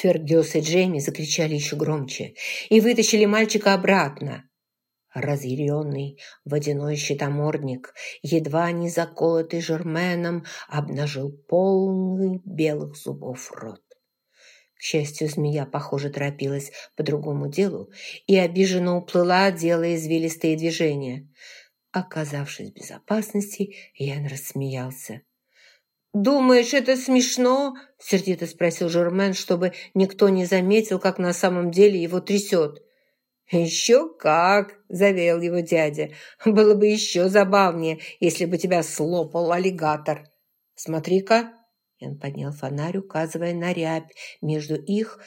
Фергюс и Джейми закричали еще громче и вытащили мальчика обратно. Разъяренный водяной щитомордник, едва не заколотый Жерменом, обнажил полный белых зубов рот. К счастью, змея, похоже, торопилась по другому делу и обиженно уплыла, делая извилистые движения. Оказавшись в безопасности, Ян рассмеялся. «Думаешь, это смешно?» – сердито спросил Жермен, чтобы никто не заметил, как на самом деле его трясет. «Еще как!» – заверил его дядя. «Было бы еще забавнее, если бы тебя слопал аллигатор. Смотри-ка!» Он поднял фонарь, указывая на рябь между их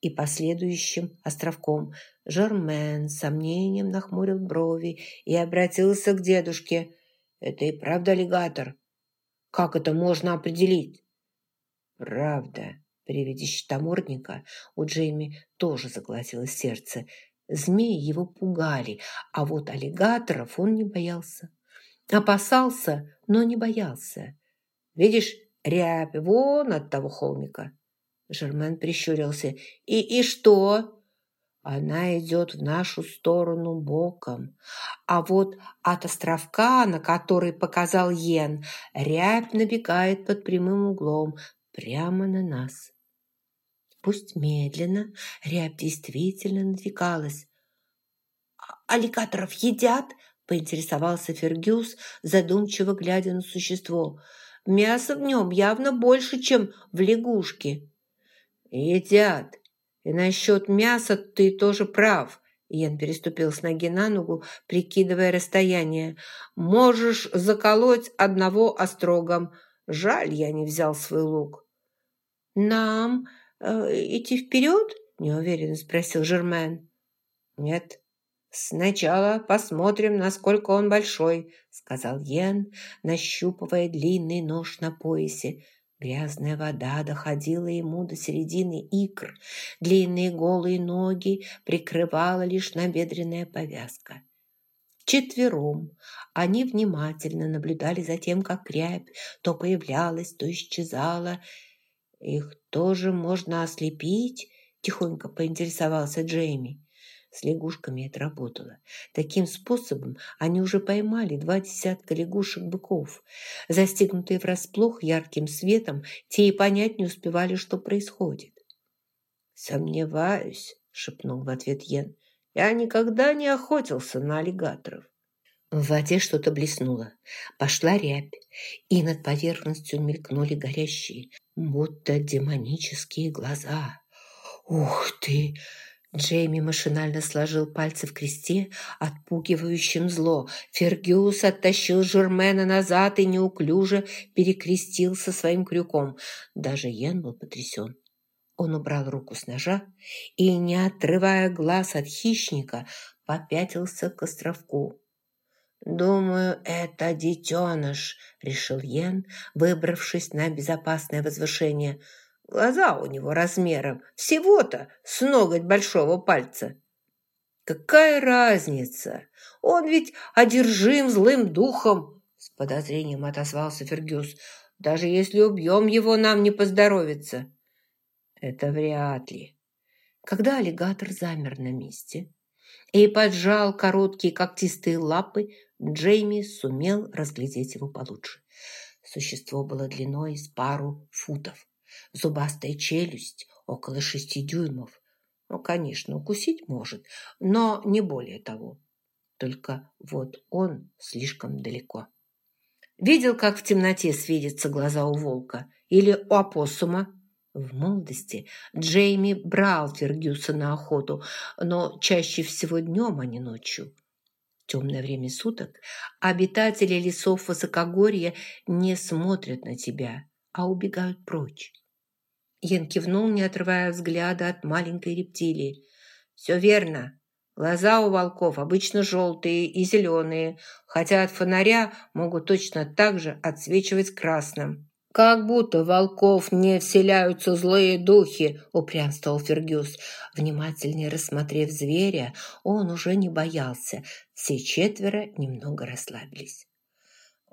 и последующим островком. Жермен с сомнением нахмурил брови и обратился к дедушке. «Это и правда аллигатор?» Как это можно определить? Правда. При виде щитомордника у Джейми тоже заглотилось сердце. Змеи его пугали, а вот аллигаторов он не боялся. Опасался, но не боялся. Видишь, рябь вон от того холмика. Жермен прищурился. «И, и что?» Она идет в нашу сторону боком. А вот от островка, на который показал Йен, рябь набегает под прямым углом прямо на нас. Пусть медленно, рябь действительно надвигалась. «А «Аллигаторов едят?» – поинтересовался Фергюс, задумчиво глядя на существо. «Мяса в нем явно больше, чем в лягушке». «Едят», и насчет мяса ты тоже прав. Ян переступил с ноги на ногу, прикидывая расстояние. Можешь заколоть одного острогом. Жаль, я не взял свой лук. Нам э, идти вперед? Неуверенно спросил Жермен. Нет, «Сначала посмотрим, насколько он большой», — сказал Йен, нащупывая длинный нож на поясе. Грязная вода доходила ему до середины икр. Длинные голые ноги прикрывала лишь набедренная повязка. Четвером они внимательно наблюдали за тем, как рябь то появлялась, то исчезала. «Их тоже можно ослепить?» – тихонько поинтересовался Джейми. С лягушками это работало. Таким способом они уже поймали два десятка лягушек-быков. Застегнутые врасплох ярким светом, те и понять не успевали, что происходит. «Сомневаюсь», — шепнул в ответ Йен. «Я никогда не охотился на аллигаторов». В воде что-то блеснуло. Пошла рябь, и над поверхностью мелькнули горящие, будто демонические глаза. «Ух ты!» Джейми машинально сложил пальцы в кресте, отпугивающим зло. Фергюс оттащил Жермена назад и неуклюже перекрестился своим крюком. Даже Йен был потрясен. Он убрал руку с ножа и, не отрывая глаз от хищника, попятился к островку. «Думаю, это детеныш», — решил Йен, выбравшись на безопасное возвышение — Глаза у него размером всего-то с ноготь большого пальца. Какая разница? Он ведь одержим злым духом, с подозрением отозвался Фергюс. Даже если убьем его, нам не поздоровится. Это вряд ли. Когда аллигатор замер на месте и поджал короткие когтистые лапы, Джейми сумел разглядеть его получше. Существо было длиной с пару футов зубастая челюсть около шести дюймов. Ну, конечно, укусить может, но не более того. Только вот он слишком далеко. Видел, как в темноте светятся глаза у волка или у опоссума? В молодости Джейми брал Фергюса на охоту, но чаще всего днем, а не ночью. В темное время суток обитатели лесов высокогорья не смотрят на тебя, а убегают прочь. Йен кивнул, не отрывая взгляда от маленькой рептилии. «Все верно. Глаза у волков обычно желтые и зеленые, хотя от фонаря могут точно так же отсвечивать красным». «Как будто волков не вселяются злые духи», – упрямствовал Фергюс. Внимательнее рассмотрев зверя, он уже не боялся. Все четверо немного расслабились.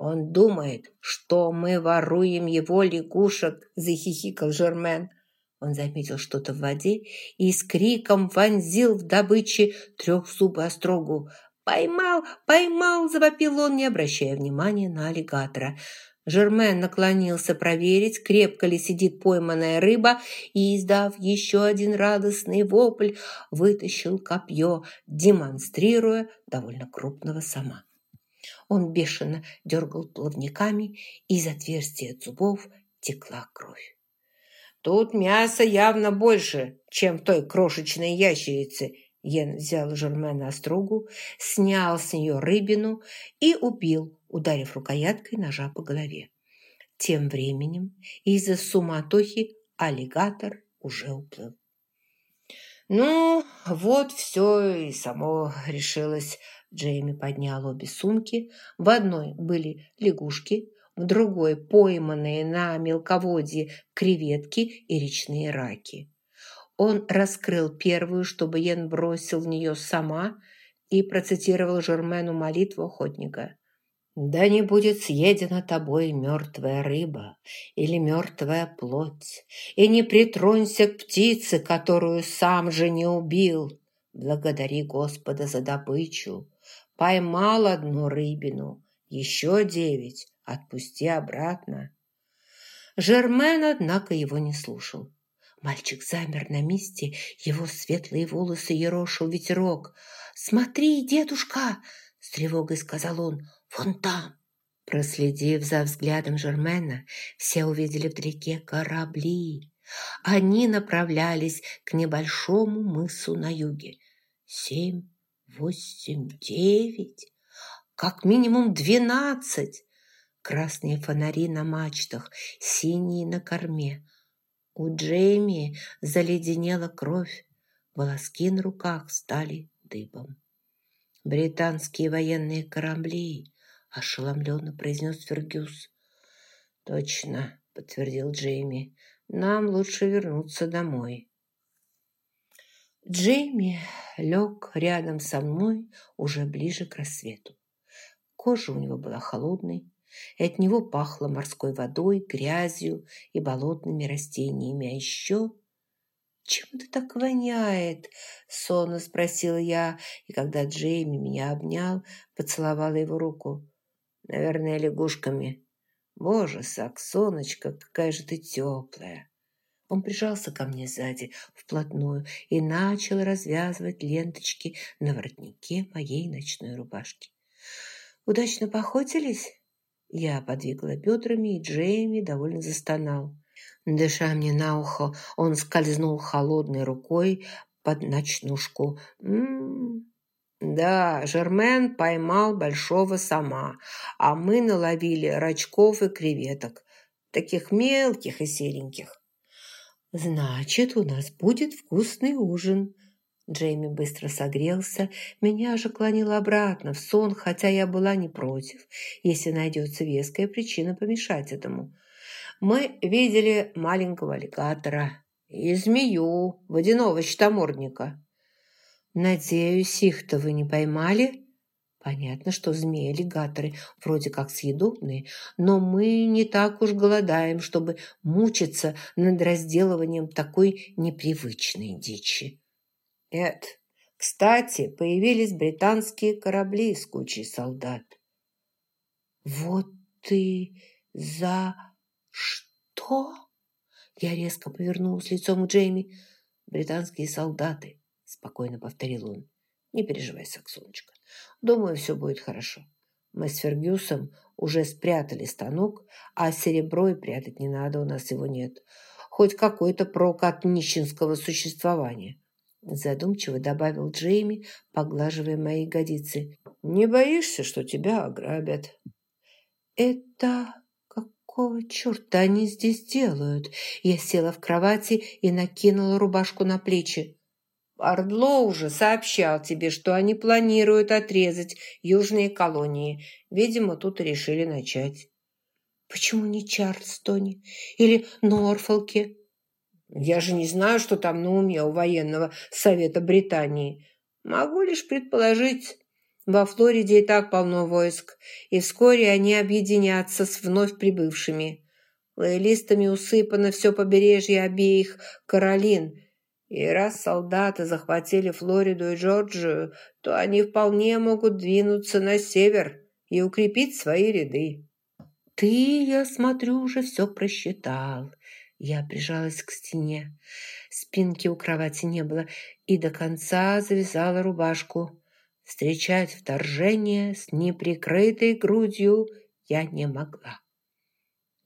«Он думает, что мы воруем его лягушек», – захихикал Жермен. Он заметил что-то в воде и с криком вонзил в добыче трехзубую острогу. «Поймал! Поймал!» – завопил он, не обращая внимания на аллигатора. Жермен наклонился проверить, крепко ли сидит пойманная рыба, и, издав еще один радостный вопль, вытащил копье, демонстрируя довольно крупного сама. Он бешено дергал плавниками, и из отверстия зубов текла кровь. «Тут мяса явно больше, чем в той крошечной ящерице», Йен взял Жермена остругу, снял с нее рыбину и убил, ударив рукояткой ножа по голове. Тем временем из-за суматохи аллигатор уже уплыл. «Ну, вот все и само решилось». Джейми поднял обе сумки. В одной были лягушки, в другой – пойманные на мелководье креветки и речные раки. Он раскрыл первую, чтобы Йен бросил в нее сама и процитировал Жермену молитву охотника. «Да не будет съедена тобой мертвая рыба или мертвая плоть, и не притронься к птице, которую сам же не убил. Благодари Господа за добычу. Поймал одну рыбину, еще девять, отпусти обратно». Жермен, однако, его не слушал. Мальчик замер на месте, его светлые волосы ерошил ветерок. «Смотри, дедушка!» – с тревогой сказал он. «Вон там!» Проследив за взглядом Жермена, все увидели вдалеке корабли. Они направлялись к небольшому мысу на юге. Семь, восемь, девять, как минимум двенадцать. Красные фонари на мачтах, синие на корме – у Джейми заледенела кровь, волоски на руках стали дыбом. «Британские военные корабли», – ошеломленно произнес Фергюс. «Точно», – подтвердил Джейми, – «нам лучше вернуться домой». Джейми лег рядом со мной уже ближе к рассвету. Кожа у него была холодной, и от него пахло морской водой, грязью и болотными растениями. А еще... «Чем это так воняет?» – сонно спросила я, и когда Джейми меня обнял, поцеловала его руку. «Наверное, лягушками». «Боже, Саксоночка, какая же ты теплая!» Он прижался ко мне сзади, вплотную, и начал развязывать ленточки на воротнике моей ночной рубашки. «Удачно поохотились?» Я подвигала бедрами, и Джейми довольно застонал. Дыша мне на ухо, он скользнул холодной рукой под ночнушку. «М -м -м. «Да, Жермен поймал большого сама, а мы наловили рачков и креветок, таких мелких и сереньких». «Значит, у нас будет вкусный ужин», Джейми быстро согрелся, меня же клонило обратно в сон, хотя я была не против, если найдется веская причина помешать этому. Мы видели маленького аллигатора и змею, водяного щитомордника. Надеюсь, их-то вы не поймали? Понятно, что змеи-аллигаторы вроде как съедобные, но мы не так уж голодаем, чтобы мучиться над разделыванием такой непривычной дичи. Эд, кстати, появились британские корабли с кучей солдат. Вот ты за что? Я резко повернулась лицом к Джейми. Британские солдаты, спокойно повторил он. Не переживай, Саксоночка. Думаю, все будет хорошо. Мы с Фергюсом уже спрятали станок, а серебро и прятать не надо, у нас его нет. Хоть какой-то прок от нищенского существования. Задумчиво добавил Джейми, поглаживая мои ягодицы. «Не боишься, что тебя ограбят?» «Это какого черта они здесь делают?» Я села в кровати и накинула рубашку на плечи. Ордло уже сообщал тебе, что они планируют отрезать южные колонии. Видимо, тут и решили начать. Почему не Чарльстоне или Норфолке? Я же не знаю, что там на уме у военного совета Британии. Могу лишь предположить. Во Флориде и так полно войск, и вскоре они объединятся с вновь прибывшими. Плейлистами усыпано все побережье обеих Каролин. И раз солдаты захватили Флориду и Джорджию, то они вполне могут двинуться на север и укрепить свои ряды. «Ты, я смотрю, уже все просчитал». Я прижалась к стене. Спинки у кровати не было и до конца завязала рубашку. Встречать вторжение с неприкрытой грудью я не могла.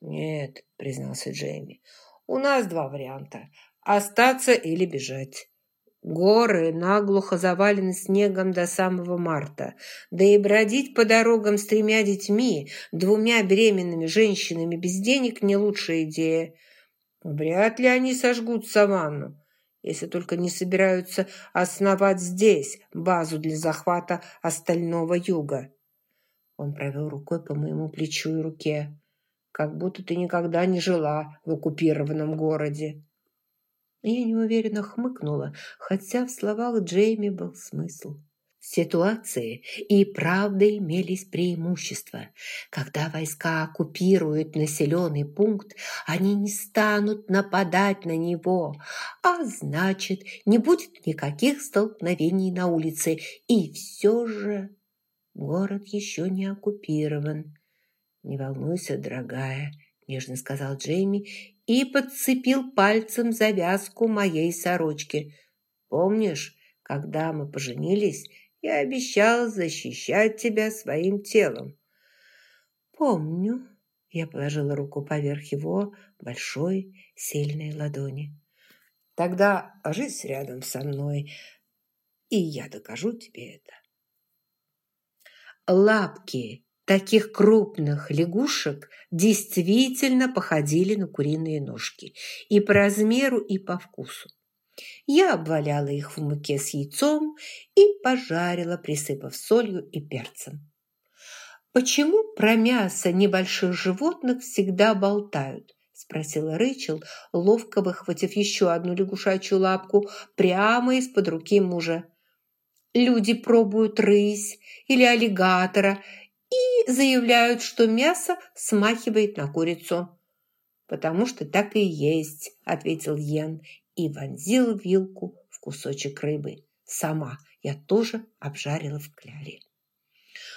«Нет», — признался Джейми, — «у нас два варианта – остаться или бежать». Горы наглухо завалены снегом до самого марта. Да и бродить по дорогам с тремя детьми, двумя беременными женщинами без денег не лучшая идея. Вряд ли они сожгут саванну, если только не собираются основать здесь базу для захвата остального юга. Он провел рукой по моему плечу и руке, как будто ты никогда не жила в оккупированном городе. Я неуверенно хмыкнула, хотя в словах Джейми был смысл. Ситуации и правда имелись преимущества. Когда войска оккупируют населенный пункт, они не станут нападать на него, а значит, не будет никаких столкновений на улице. И все же город еще не оккупирован. «Не волнуйся, дорогая», – нежно сказал Джейми и подцепил пальцем завязку моей сорочки. «Помнишь, когда мы поженились, я обещал защищать тебя своим телом?» «Помню», – я положила руку поверх его большой, сильной ладони. «Тогда ложись рядом со мной, и я докажу тебе это». Лапки таких крупных лягушек действительно походили на куриные ножки и по размеру, и по вкусу. Я обваляла их в муке с яйцом и пожарила, присыпав солью и перцем. «Почему про мясо небольших животных всегда болтают?» – спросила Рэйчел, ловко выхватив еще одну лягушачью лапку прямо из-под руки мужа. «Люди пробуют рысь или аллигатора и заявляют, что мясо смахивает на курицу. «Потому что так и есть», – ответил Йен и вонзил вилку в кусочек рыбы. «Сама я тоже обжарила в кляре».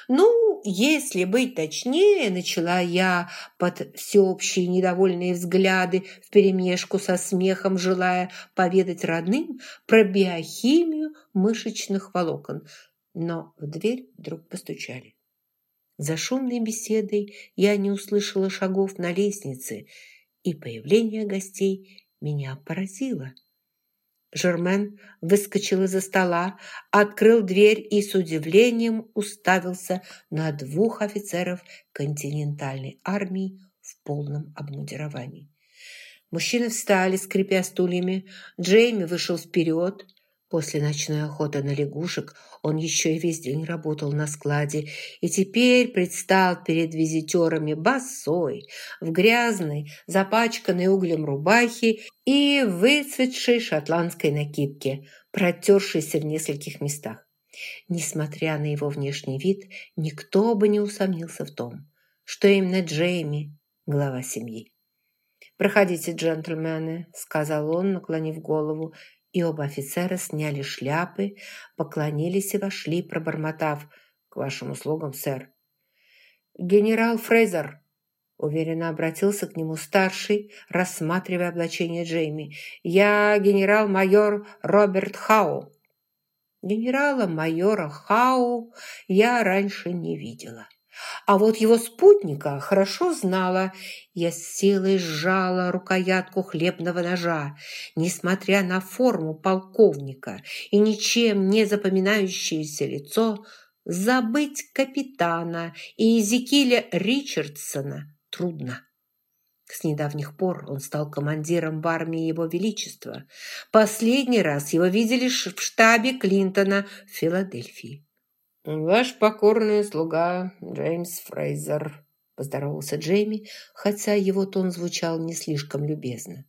«Ну, если быть точнее, начала я под всеобщие недовольные взгляды вперемешку со смехом, желая поведать родным про биохимию мышечных волокон. Но в дверь вдруг постучали. За шумной беседой я не услышала шагов на лестнице, и появление гостей меня поразило. Жермен выскочил из-за стола, открыл дверь и с удивлением уставился на двух офицеров континентальной армии в полном обмундировании. Мужчины встали, скрипя стульями. Джейми вышел вперед, После ночной охоты на лягушек он еще и весь день работал на складе и теперь предстал перед визитерами босой, в грязной, запачканной углем рубахе и выцветшей шотландской накидке, протершейся в нескольких местах. Несмотря на его внешний вид, никто бы не усомнился в том, что именно Джейми – глава семьи. «Проходите, джентльмены», – сказал он, наклонив голову и оба офицера сняли шляпы, поклонились и вошли, пробормотав «К вашим услугам, сэр». «Генерал Фрейзер», – уверенно обратился к нему старший, рассматривая облачение Джейми. «Я генерал-майор Роберт Хау». Генерала-майора Хау я раньше не видела. А вот его спутника хорошо знала. Я с силой сжала рукоятку хлебного ножа. Несмотря на форму полковника и ничем не запоминающееся лицо, забыть капитана и Эзекиля Ричардсона трудно. С недавних пор он стал командиром в армии Его Величества. Последний раз его видели в штабе Клинтона в Филадельфии. «Ваш покорный слуга Джеймс Фрейзер», – поздоровался Джейми, хотя его тон звучал не слишком любезно.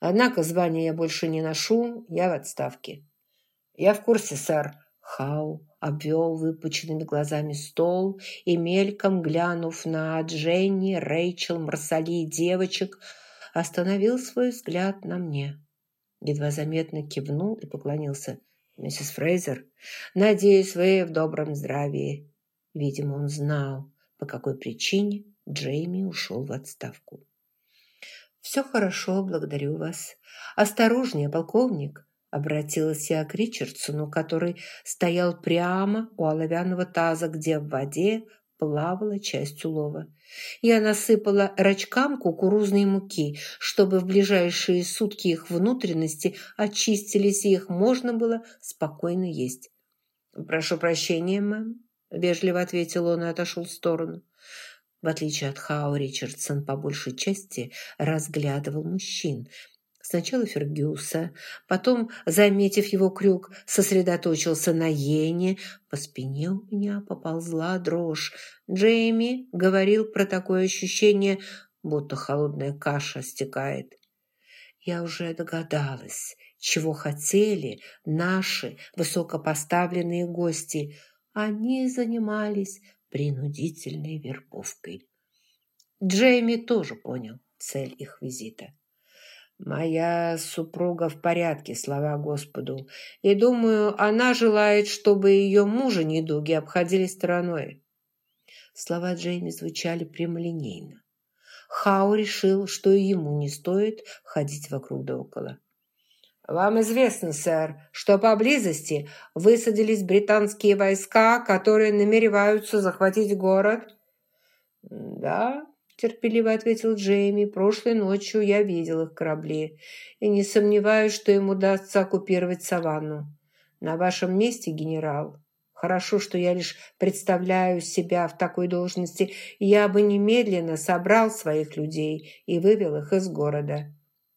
«Однако звания я больше не ношу, я в отставке». «Я в курсе, сэр». Хау обвел выпученными глазами стол и, мельком глянув на Дженни, Рэйчел, Марсали и девочек, остановил свой взгляд на мне. Едва заметно кивнул и поклонился. «Миссис Фрейзер, надеюсь, вы в добром здравии». Видимо, он знал, по какой причине Джейми ушел в отставку. «Все хорошо, благодарю вас. Осторожнее, полковник!» Обратилась я к Ричардсону, который стоял прямо у оловянного таза, где в воде плавала часть улова. Я насыпала рачкам кукурузной муки, чтобы в ближайшие сутки их внутренности очистились, и их можно было спокойно есть. «Прошу прощения, мэм», – вежливо ответил он и отошел в сторону. В отличие от Хау, Ричардсон по большей части разглядывал мужчин. Сначала Фергюса, потом, заметив его крюк, сосредоточился на Йене. По спине у меня поползла дрожь. Джейми говорил про такое ощущение, будто холодная каша стекает. Я уже догадалась, чего хотели наши высокопоставленные гости. Они занимались принудительной вербовкой. Джейми тоже понял цель их визита. «Моя супруга в порядке, слава Господу, и, думаю, она желает, чтобы ее мужа недуги обходили стороной». Слова Джейми звучали прямолинейно. Хау решил, что и ему не стоит ходить вокруг да около. «Вам известно, сэр, что поблизости высадились британские войска, которые намереваются захватить город?» «Да», – терпеливо ответил Джейми, – «прошлой ночью я видел их корабли и не сомневаюсь, что им удастся оккупировать саванну. На вашем месте, генерал, хорошо, что я лишь представляю себя в такой должности, я бы немедленно собрал своих людей и вывел их из города».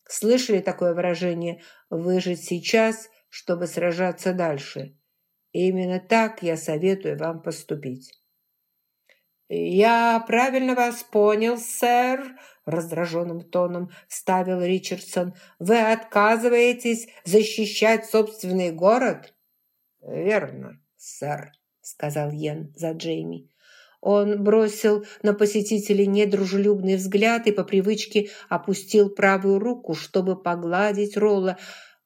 Слышали такое выражение «выжить сейчас, чтобы сражаться дальше»? И именно так я советую вам поступить. «Я правильно вас понял, сэр», – раздраженным тоном ставил Ричардсон. «Вы отказываетесь защищать собственный город?» «Верно, сэр», – сказал Йен за Джейми. Он бросил на посетителей недружелюбный взгляд и по привычке опустил правую руку, чтобы погладить Ролла,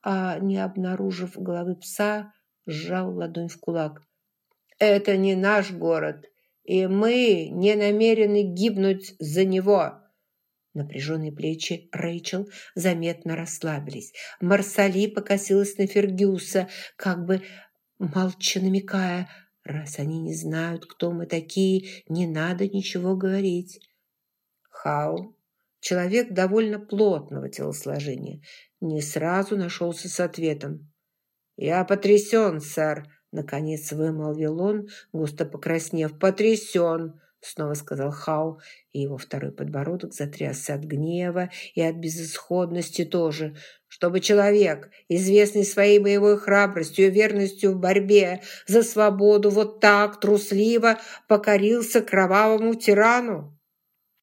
а, не обнаружив головы пса, сжал ладонь в кулак. «Это не наш город, и мы не намерены гибнуть за него!» Напряженные плечи Рэйчел заметно расслабились. Марсали покосилась на Фергюса, как бы молча намекая – Раз они не знают, кто мы такие, не надо ничего говорить. Хау, человек довольно плотного телосложения, не сразу нашелся с ответом. «Я потрясен, сэр», — наконец вымолвил он, густо покраснев. «Потрясен. Снова сказал Хау, и его второй подбородок затрясся от гнева и от безысходности тоже. Чтобы человек, известный своей боевой храбростью и верностью в борьбе за свободу, вот так трусливо покорился кровавому тирану.